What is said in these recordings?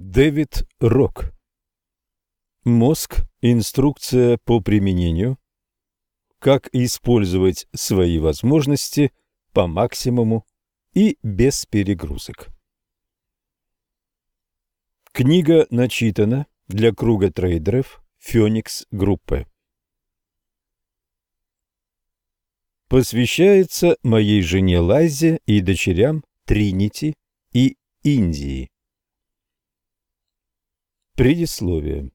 Дэвид Рок Мозг. Инструкция по применению. Как использовать свои возможности по максимуму и без перегрузок. Книга начитана для круга трейдеров Феникс группы. Посвящается моей жене Лайзе и дочерям Тринити и Индии. Предисловие.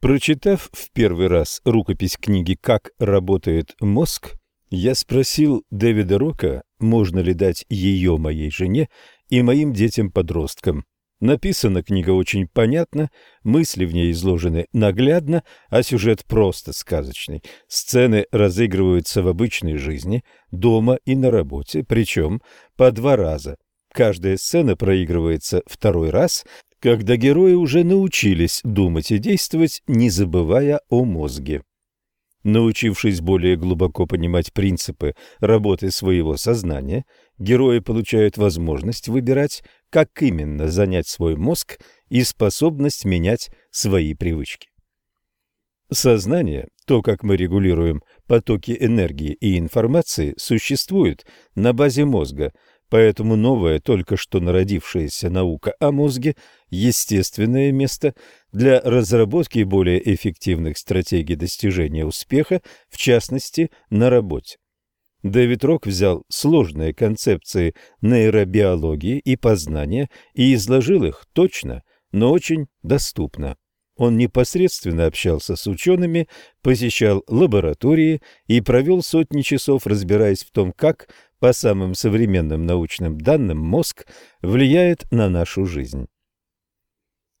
Прочитав в первый раз рукопись книги «Как работает мозг», я спросил Дэвида Рока, можно ли дать ее моей жене и моим детям-подросткам. Написана книга очень понятно, мысли в ней изложены наглядно, а сюжет просто сказочный. Сцены разыгрываются в обычной жизни, дома и на работе, причем по два раза. Каждая сцена проигрывается второй раз, когда герои уже научились думать и действовать, не забывая о мозге. Научившись более глубоко понимать принципы работы своего сознания, герои получают возможность выбирать, как именно занять свой мозг и способность менять свои привычки. Сознание, то, как мы регулируем потоки энергии и информации, существует на базе мозга – Поэтому новая, только что народившаяся наука о мозге – естественное место для разработки более эффективных стратегий достижения успеха, в частности, на работе. Дэвид Рок взял сложные концепции нейробиологии и познания и изложил их точно, но очень доступно. Он непосредственно общался с учеными, посещал лаборатории и провел сотни часов, разбираясь в том, как по самым современным научным данным, мозг влияет на нашу жизнь.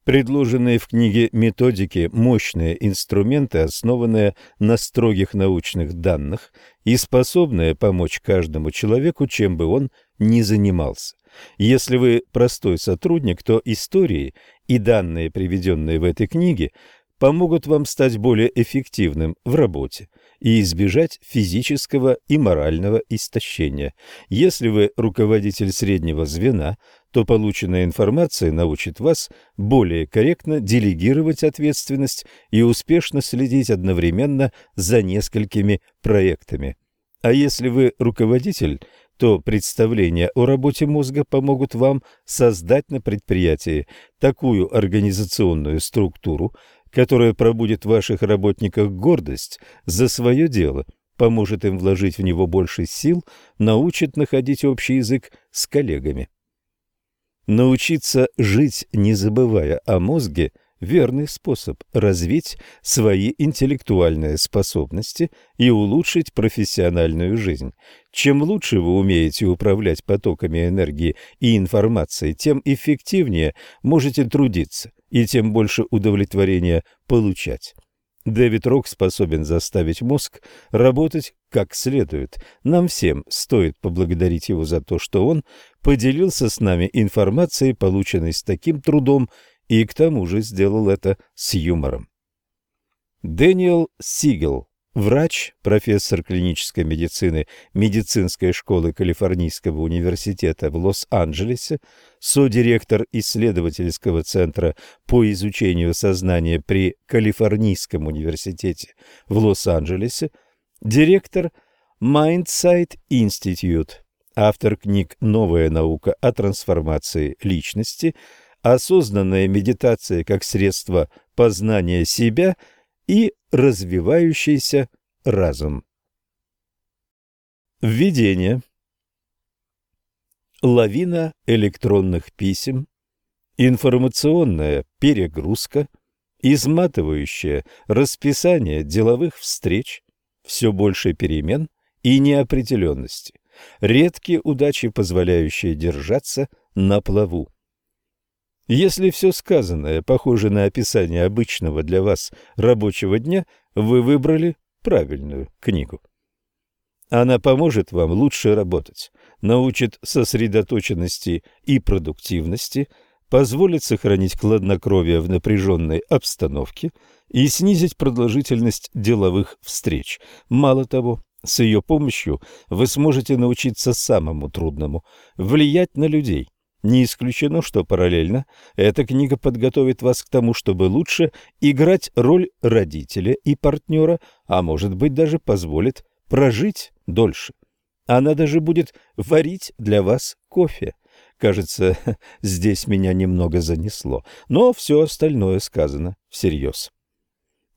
Предложенные в книге методики – мощные инструменты, основанные на строгих научных данных и способные помочь каждому человеку, чем бы он ни занимался. Если вы простой сотрудник, то истории и данные, приведенные в этой книге, помогут вам стать более эффективным в работе и избежать физического и морального истощения. Если вы руководитель среднего звена, то полученная информация научит вас более корректно делегировать ответственность и успешно следить одновременно за несколькими проектами. А если вы руководитель, то представления о работе мозга помогут вам создать на предприятии такую организационную структуру, которая пробудет в ваших работниках гордость за свое дело, поможет им вложить в него больше сил, научит находить общий язык с коллегами. Научиться жить, не забывая о мозге – верный способ развить свои интеллектуальные способности и улучшить профессиональную жизнь. Чем лучше вы умеете управлять потоками энергии и информации, тем эффективнее можете трудиться и тем больше удовлетворения получать. Дэвид Рок способен заставить мозг работать как следует. Нам всем стоит поблагодарить его за то, что он поделился с нами информацией, полученной с таким трудом, и к тому же сделал это с юмором. Дэниел Сигел Врач, профессор клинической медицины медицинской школы Калифорнийского университета в Лос-Анджелесе, содиректор исследовательского центра по изучению сознания при Калифорнийском университете в Лос-Анджелесе, директор Mindsight Institute, автор книг «Новая наука о трансформации личности», «Осознанная медитация как средство познания себя» и развивающийся разум. Введение. Лавина электронных писем, информационная перегрузка, изматывающее расписание деловых встреч, все больше перемен и неопределенности, редкие удачи, позволяющие держаться на плаву. Если все сказанное похоже на описание обычного для вас рабочего дня, вы выбрали правильную книгу. Она поможет вам лучше работать, научит сосредоточенности и продуктивности, позволит сохранить хладнокровие в напряженной обстановке и снизить продолжительность деловых встреч. Мало того, с ее помощью вы сможете научиться самому трудному – влиять на людей – Не исключено, что параллельно эта книга подготовит вас к тому, чтобы лучше играть роль родителя и партнера, а может быть даже позволит прожить дольше. Она даже будет варить для вас кофе. Кажется, здесь меня немного занесло, но все остальное сказано всерьез.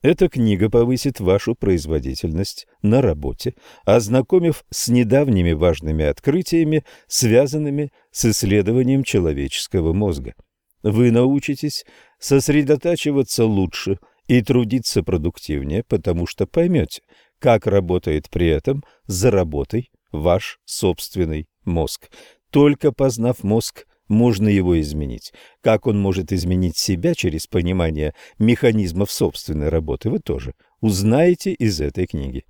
Эта книга повысит вашу производительность на работе, ознакомив с недавними важными открытиями, связанными с исследованием человеческого мозга. Вы научитесь сосредотачиваться лучше и трудиться продуктивнее, потому что поймете, как работает при этом за работой ваш собственный мозг. Только познав мозг, можно его изменить. Как он может изменить себя через понимание механизмов собственной работы, вы тоже узнаете из этой книги.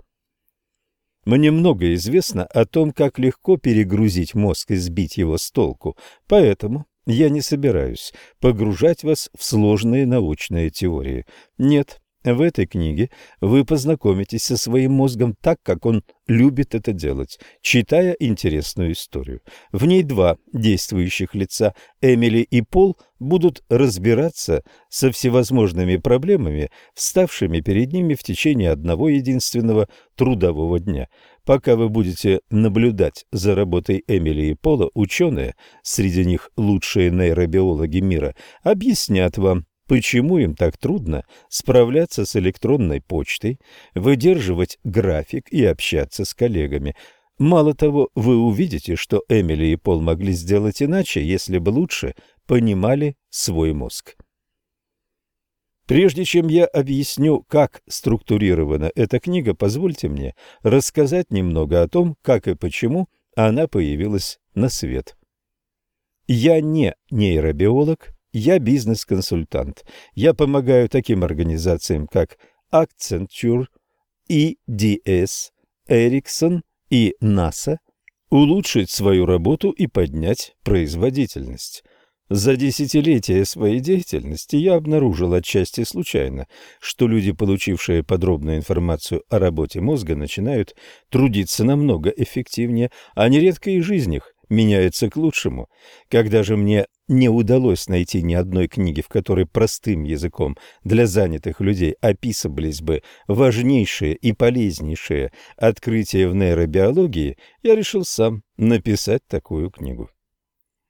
Мне много известно о том, как легко перегрузить мозг и сбить его с толку, поэтому я не собираюсь погружать вас в сложные научные теории. Нет, в этой книге вы познакомитесь со своим мозгом так, как он любит это делать, читая интересную историю. В ней два действующих лица, Эмили и Пол, будут разбираться со всевозможными проблемами, вставшими перед ними в течение одного единственного трудового дня. Пока вы будете наблюдать за работой Эмили и Пола, ученые, среди них лучшие нейробиологи мира, объяснят вам, почему им так трудно справляться с электронной почтой, выдерживать график и общаться с коллегами. Мало того, вы увидите, что Эмили и Пол могли сделать иначе, если бы лучше понимали свой мозг. Прежде чем я объясню, как структурирована эта книга, позвольте мне рассказать немного о том, как и почему она появилась на свет. Я не нейробиолог, я бизнес-консультант. Я помогаю таким организациям, как Accenture, EDS, Ericsson и NASA улучшить свою работу и поднять производительность. За десятилетия своей деятельности я обнаружил отчасти случайно, что люди, получившие подробную информацию о работе мозга, начинают трудиться намного эффективнее, а нередко и жизнь их меняется к лучшему. Когда же мне не удалось найти ни одной книги, в которой простым языком для занятых людей описывались бы важнейшие и полезнейшие открытия в нейробиологии, я решил сам написать такую книгу.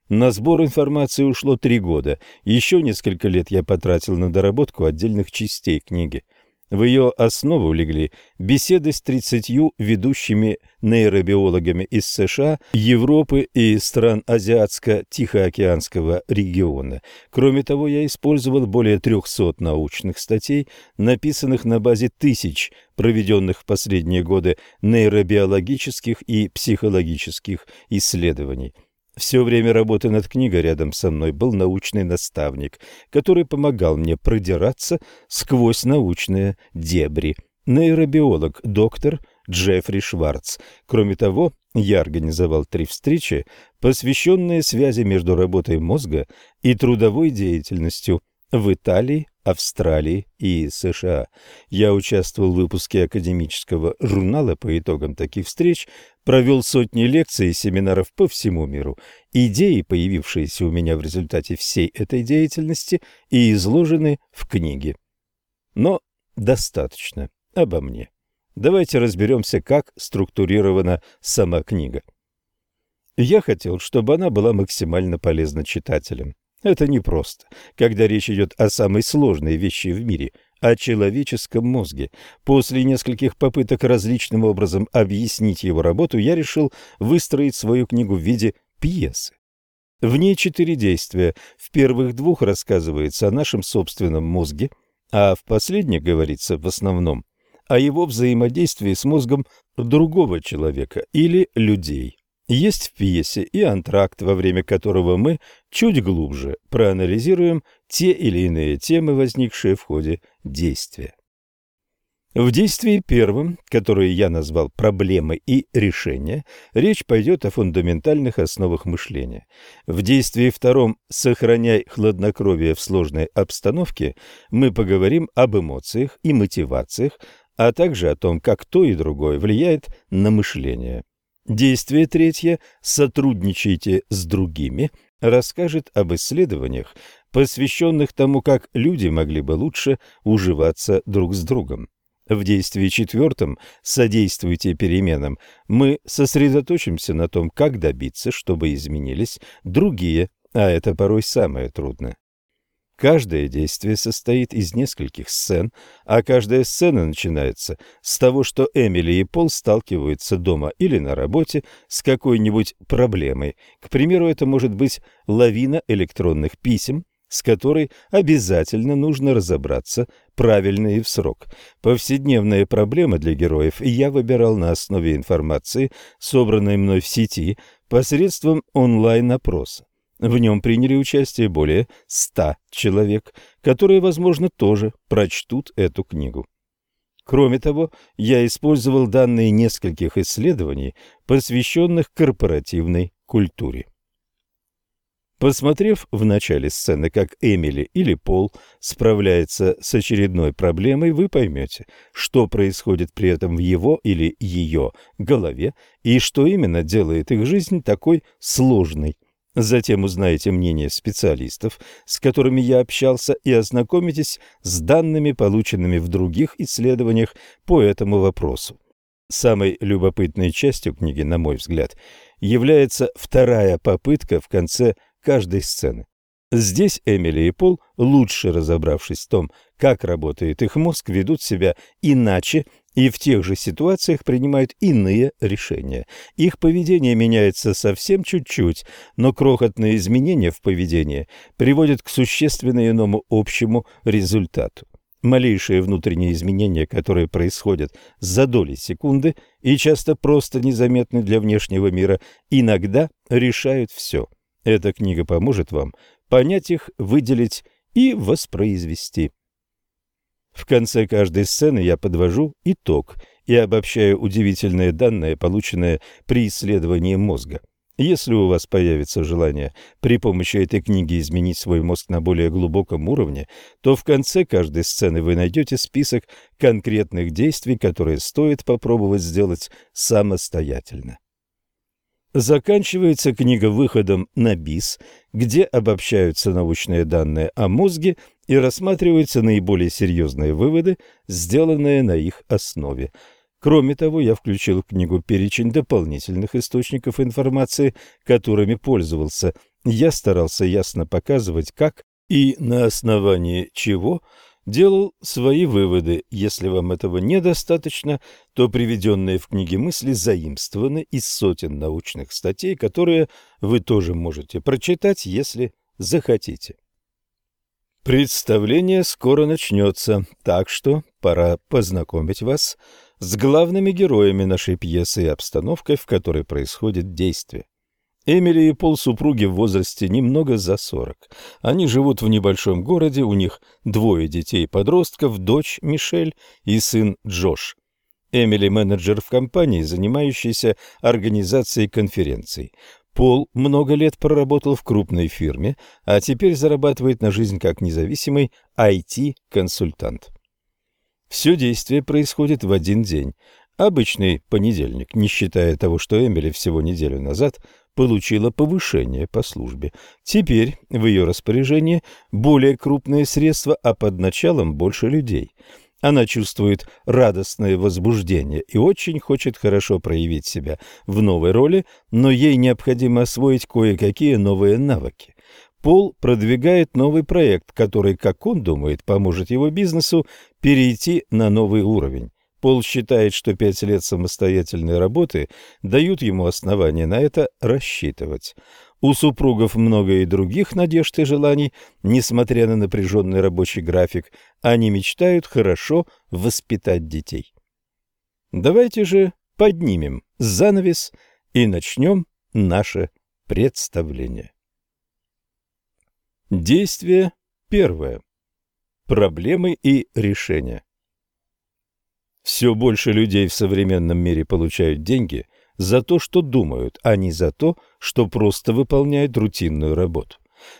На сбор информации ушло три года. Еще несколько лет я потратил на доработку отдельных частей книги. В ее основу легли беседы с 30 ведущими нейробиологами из США, Европы и стран Азиатско-Тихоокеанского региона. Кроме того, я использовал более 300 научных статей, написанных на базе тысяч проведенных в последние годы нейробиологических и психологических исследований. Все время работы над книгой рядом со мной был научный наставник, который помогал мне продираться сквозь научные дебри. Нейробиолог, доктор Джеффри Шварц. Кроме того, я организовал три встречи, посвященные связи между работой мозга и трудовой деятельностью в Италии, Австралии и США. Я участвовал в выпуске академического журнала по итогам таких встреч, провел сотни лекций и семинаров по всему миру. Идеи, появившиеся у меня в результате всей этой деятельности, и изложены в книге. Но достаточно обо мне. Давайте разберемся, как структурирована сама книга. Я хотел, чтобы она была максимально полезна читателям. Это непросто, когда речь идет о самой сложной вещи в мире – о человеческом мозге. После нескольких попыток различным образом объяснить его работу, я решил выстроить свою книгу в виде пьесы. В ней четыре действия. В первых двух рассказывается о нашем собственном мозге, а в последних говорится в основном о его взаимодействии с мозгом другого человека или людей. Есть в пьесе и антракт, во время которого мы чуть глубже проанализируем те или иные темы, возникшие в ходе действия. В действии первом, которое я назвал «проблемы и решения», речь пойдет о фундаментальных основах мышления. В действии втором «сохраняй хладнокровие в сложной обстановке» мы поговорим об эмоциях и мотивациях, а также о том, как то и другое влияет на мышление. Действие третье «сотрудничайте с другими» расскажет об исследованиях, посвященных тому, как люди могли бы лучше уживаться друг с другом. В действии четвертом «содействуйте переменам» мы сосредоточимся на том, как добиться, чтобы изменились другие, а это порой самое трудное. Каждое действие состоит из нескольких сцен, а каждая сцена начинается с того, что Эмили и Пол сталкиваются дома или на работе с какой-нибудь проблемой. К примеру, это может быть лавина электронных писем, с которой обязательно нужно разобраться правильно и в срок. Повседневные проблемы для героев я выбирал на основе информации, собранной мной в сети посредством онлайн-опроса. В нем приняли участие более ста человек, которые, возможно, тоже прочтут эту книгу. Кроме того, я использовал данные нескольких исследований, посвященных корпоративной культуре. Посмотрев в начале сцены, как Эмили или Пол справляется с очередной проблемой, вы поймете, что происходит при этом в его или ее голове и что именно делает их жизнь такой сложной. Затем узнаете мнение специалистов, с которыми я общался, и ознакомитесь с данными, полученными в других исследованиях по этому вопросу. Самой любопытной частью книги, на мой взгляд, является вторая попытка в конце каждой сцены. Здесь Эмили и Пол, лучше разобравшись в том, как работает их мозг, ведут себя иначе и в тех же ситуациях принимают иные решения. Их поведение меняется совсем чуть-чуть, но крохотные изменения в поведении приводят к существенно иному общему результату. Малейшие внутренние изменения, которые происходят за доли секунды и часто просто незаметны для внешнего мира, иногда решают все – эта книга поможет вам понять их, выделить и воспроизвести. В конце каждой сцены я подвожу итог и обобщаю удивительные данные, полученные при исследовании мозга. Если у вас появится желание при помощи этой книги изменить свой мозг на более глубоком уровне, то в конце каждой сцены вы найдете список конкретных действий, которые стоит попробовать сделать самостоятельно. Заканчивается книга выходом на БИС, где обобщаются научные данные о мозге и рассматриваются наиболее серьезные выводы, сделанные на их основе. Кроме того, я включил в книгу перечень дополнительных источников информации, которыми пользовался. Я старался ясно показывать, как и на основании чего – делал свои выводы. Если вам этого недостаточно, то приведенные в книге мысли заимствованы из сотен научных статей, которые вы тоже можете прочитать, если захотите. Представление скоро начнется, так что пора познакомить вас с главными героями нашей пьесы и обстановкой, в которой происходит действие. Эмили и Пол супруги в возрасте немного за сорок. Они живут в небольшом городе, у них двое детей-подростков, дочь Мишель и сын Джош. Эмили – менеджер в компании, занимающейся организацией конференций. Пол много лет проработал в крупной фирме, а теперь зарабатывает на жизнь как независимый IT-консультант. Все действие происходит в один день. Обычный понедельник, не считая того, что Эмили всего неделю назад – получила повышение по службе. Теперь в ее распоряжении более крупные средства, а под началом больше людей. Она чувствует радостное возбуждение и очень хочет хорошо проявить себя в новой роли, но ей необходимо освоить кое-какие новые навыки. Пол продвигает новый проект, который, как он думает, поможет его бизнесу перейти на новый уровень. Пол считает, что пять лет самостоятельной работы дают ему основания на это рассчитывать. У супругов много и других надежд и желаний, несмотря на напряженный рабочий график, они мечтают хорошо воспитать детей. Давайте же поднимем занавес и начнем наше представление. Действие первое. Проблемы и решения. Все больше людей в современном мире получают деньги за то, что думают, а не за то, что просто выполняют рутинную работу.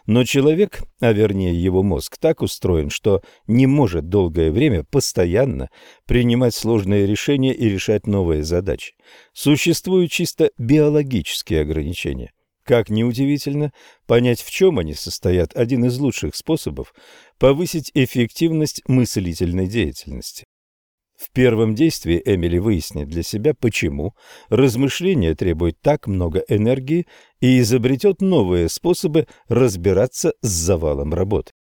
Но человек, а вернее его мозг, так устроен, что не может долгое время постоянно принимать сложные решения и решать новые задачи. Существуют чисто биологические ограничения. Как ни удивительно, понять, в чем они состоят, один из лучших способов повысить эффективность мыслительной деятельности. В первом действии Эмили выяснит для себя, почему размышление требует так много энергии и изобретет новые способы разбираться с завалом работы.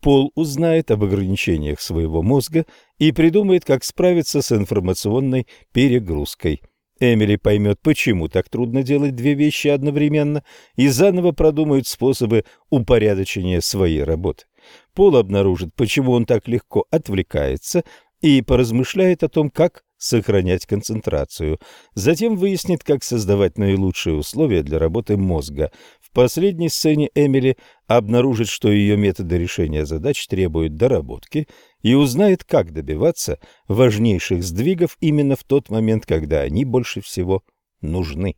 Пол узнает об ограничениях своего мозга и придумает, как справиться с информационной перегрузкой. Эмили поймет, почему так трудно делать две вещи одновременно, и заново продумает способы упорядочения своей работы. Пол обнаружит, почему он так легко отвлекается и поразмышляет о том, как сохранять концентрацию. Затем выяснит, как создавать наилучшие условия для работы мозга. В последней сцене Эмили обнаружит, что ее методы решения задач требуют доработки и узнает, как добиваться важнейших сдвигов именно в тот момент, когда они больше всего нужны.